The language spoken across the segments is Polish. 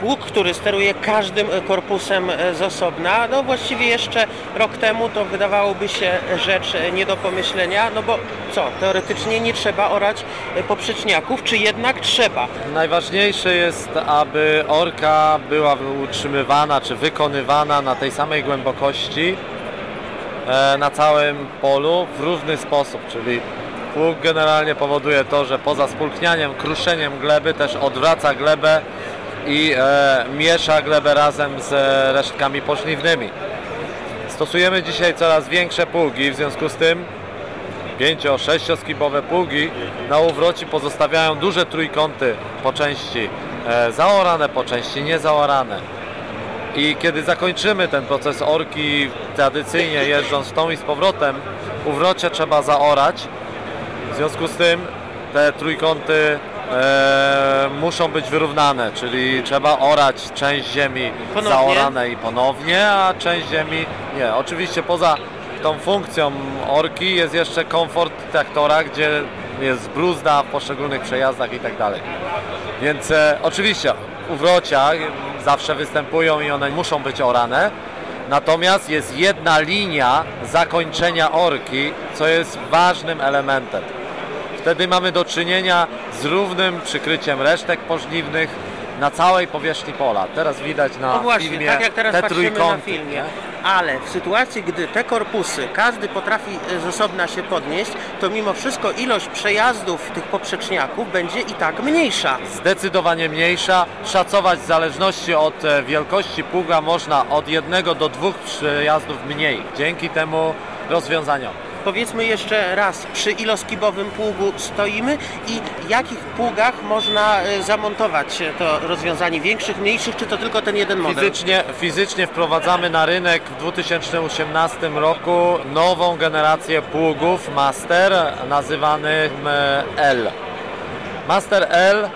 pług, który steruje każdym korpusem z osobna. No właściwie jeszcze rok temu to wydawałoby się rzecz nie do pomyślenia, no bo co, teoretycznie nie trzeba orać poprzeczniaków, czy jednak trzeba? Najważniejsze jest, aby orka była utrzymywana czy wykonywana na tej samej głębokości e, na całym polu w różny sposób, czyli pług generalnie powoduje to, że poza spulchnianiem, kruszeniem gleby też odwraca glebę i e, miesza glebę razem z resztkami pożniwnymi. Stosujemy dzisiaj coraz większe pługi, w związku z tym 5-6 skibowe pługi na uwroci pozostawiają duże trójkąty po części e, zaorane, po części niezaorane. I kiedy zakończymy ten proces orki tradycyjnie jeżdżąc w tą i z powrotem, uwrocie trzeba zaorać. W związku z tym te trójkąty e, muszą być wyrównane, czyli trzeba orać część ziemi Ponownie? zaoranej ponownie, a część ziemi nie. Oczywiście poza tą funkcją orki jest jeszcze komfort traktora, gdzie jest bruzda w poszczególnych przejazdach i tak dalej. Więc e, oczywiście uwrocia zawsze występują i one muszą być orane. Natomiast jest jedna linia zakończenia orki, co jest ważnym elementem. Wtedy mamy do czynienia z równym przykryciem resztek pożniwnych na całej powierzchni pola. Teraz widać na No właśnie, filmie tak jak teraz te patrzymy na trójkąty. filmie. nie? Ale w sytuacji, gdy te korpusy, każdy potrafi z osobna się podnieść, to mimo wszystko ilość przejazdów tych poprzeczniaków będzie i tak mniejsza. Zdecydowanie mniejsza. Szacować w zależności od e, wielkości pługa można od jednego do dwóch przejazdów mniej. Dzięki temu rozwiązaniom. Powiedzmy jeszcze raz, przy iloskibowym pługu stoimy i jakich pługach można e, zamontować to rozwiązanie? Większych, mniejszych, czy to tylko ten jeden model? Fizycznie, fizycznie wprowadzamy na rynek w 2018 roku nową generację pługów Master nazywanych e, L. Master L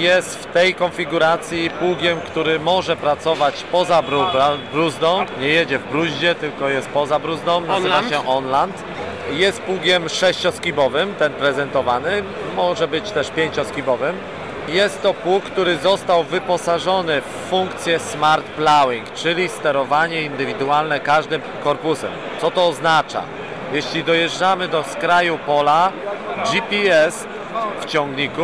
jest w tej konfiguracji pługiem, który może pracować poza bru- bruzdą. Nie jedzie w bruździe, tylko jest poza bruzdą. Nazywa się Onland. Jest pługiem sześcioskibowym, ten prezentowany. Może być też pięcioskibowym. Jest to pług, który został wyposażony w funkcję Smart Plowing, czyli sterowanie indywidualne każdym korpusem. Co to oznacza? Jeśli dojeżdżamy do skraju pola, GPS w ciągniku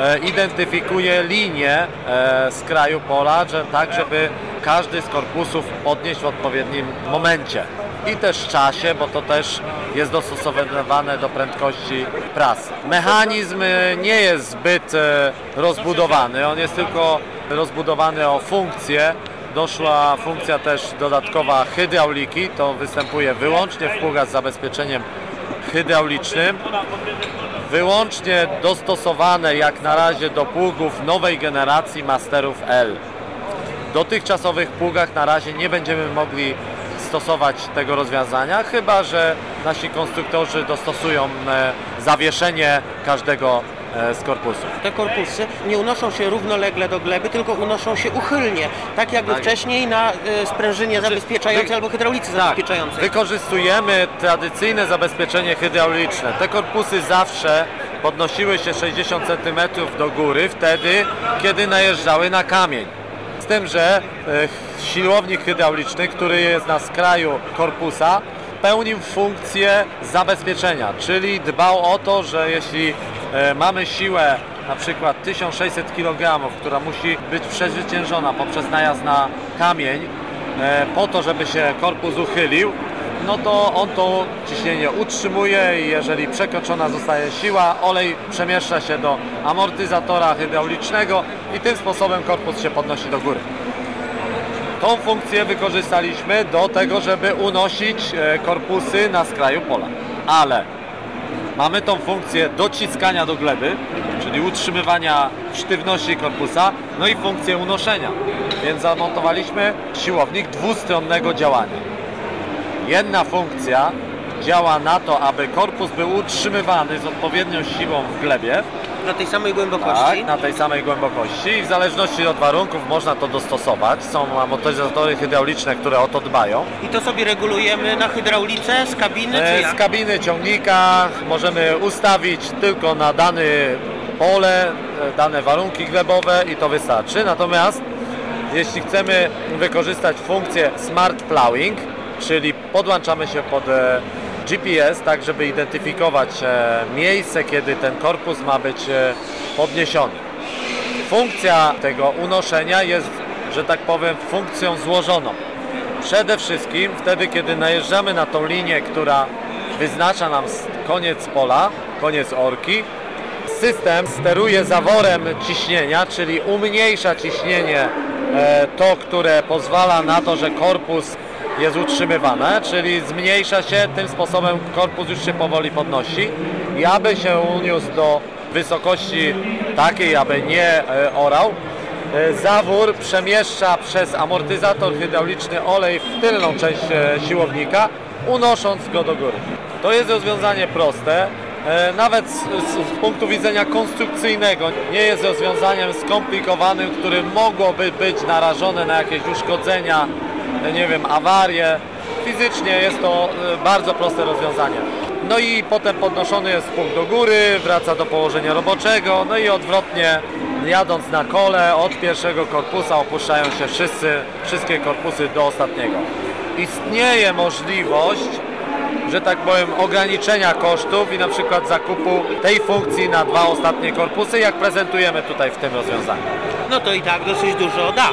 e, identyfikuje linię e, z kraju pola, że, tak żeby każdy z korpusów podnieść w odpowiednim momencie. I też czasie, bo to też jest dostosowywane do prędkości prasy. Mechanizm e, nie jest zbyt rozbudowany, on jest tylko rozbudowany o funkcję. Doszła funkcja też dodatkowa hydrauliki, to występuje wyłącznie w pługach z zabezpieczeniem hydraulicznym wyłącznie dostosowane jak na razie do pługów nowej generacji Masterów L. W dotychczasowych pługach na razie nie będziemy mogli stosować tego rozwiązania, chyba że nasi konstruktorzy dostosują e, zawieszenie każdego z korpusów. Te korpusy nie unoszą się równolegle do gleby, tylko unoszą się uchylnie, tak jakby Tak. wcześniej na e, sprężynie zabezpieczającej wy- albo hydraulicy Tak, zabezpieczającej. wykorzystujemy tradycyjne zabezpieczenie hydrauliczne. Te korpusy zawsze podnosiły się 60 cm do góry wtedy, kiedy najeżdżały na kamień. Z tym, że e, siłownik hydrauliczny, który jest na skraju korpusa, pełnił funkcję zabezpieczenia, czyli dbał o to, że jeśli e, mamy siłę na przykład 1600 kg, która musi być przezwyciężona poprzez najazd na kamień, e, po to, żeby się korpus uchylił, no to on to ciśnienie utrzymuje i jeżeli przekroczona zostaje siła, olej przemieszcza się do amortyzatora hydraulicznego i tym sposobem korpus się podnosi do góry. Tą funkcję wykorzystaliśmy do tego, żeby unosić e, korpusy na skraju pola. Ale mamy tą funkcję dociskania do gleby, czyli utrzymywania sztywności korpusa, no i funkcję unoszenia. Więc zamontowaliśmy siłownik dwustronnego działania. Jedna funkcja działa na to, aby korpus był utrzymywany z odpowiednią siłą w glebie, Na tej samej głębokości. tak, na tej samej głębokości i w zależności od warunków można to dostosować. Są amortyzatory hydrauliczne, które o to dbają. I to sobie regulujemy na hydraulice z kabiny, czy E, jak? Z kabiny ciągnika możemy ustawić tylko na dane pole, e, dane warunki glebowe i to wystarczy. Natomiast jeśli chcemy wykorzystać funkcję Smart Plowing, czyli podłączamy się pod e, GPS, tak żeby identyfikować e, miejsce, kiedy ten korpus ma być e, podniesiony. Funkcja tego unoszenia jest, że tak powiem, funkcją złożoną. Przede wszystkim wtedy, kiedy najeżdżamy na tą linię, która wyznacza nam koniec pola, koniec orki, system steruje zaworem ciśnienia, czyli umniejsza ciśnienie e, to, które pozwala na to, że korpus jest utrzymywane, czyli zmniejsza się, tym sposobem korpus już się powoli podnosi. I aby się uniósł do wysokości takiej, aby nie e, orał, e, zawór przemieszcza przez amortyzator hydrauliczny olej w tylną część e, siłownika, unosząc go do góry. To jest rozwiązanie proste, nawet z, z, punktu widzenia konstrukcyjnego nie jest rozwiązaniem skomplikowanym, które mogłoby być narażone na jakieś uszkodzenia, nie wiem, awarie. Fizycznie jest to e, bardzo proste rozwiązanie. No i potem podnoszony jest punkt do góry, wraca do położenia roboczego, no i odwrotnie jadąc na kole od pierwszego korpusa opuszczają się wszyscy, wszystkie korpusy do ostatniego. Istnieje możliwość że tak powiem, ograniczenia kosztów i na przykład zakupu tej funkcji na dwa ostatnie korpusy, jak prezentujemy tutaj w tym rozwiązaniu. No to i tak dosyć dużo da.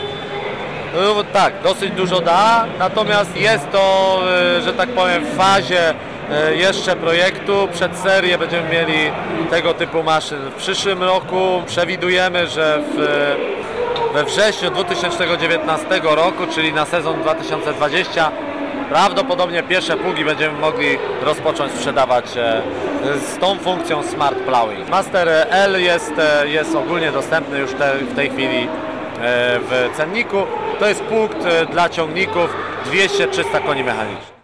No, tak, dosyć dużo da, natomiast jest to, e, że tak powiem, w fazie e, jeszcze projektu. Przed serię będziemy mieli tego typu maszyn w przyszłym roku. Przewidujemy, że w, we wrześniu 2019 roku, czyli na sezon 2020, prawdopodobnie pierwsze pługi będziemy mogli rozpocząć sprzedawać z tą funkcją Smart Plowing. Master L jest, jest ogólnie dostępny już te, w tej chwili w cenniku. To jest punkt e, dla ciągników 200-300 koni mechanicznych.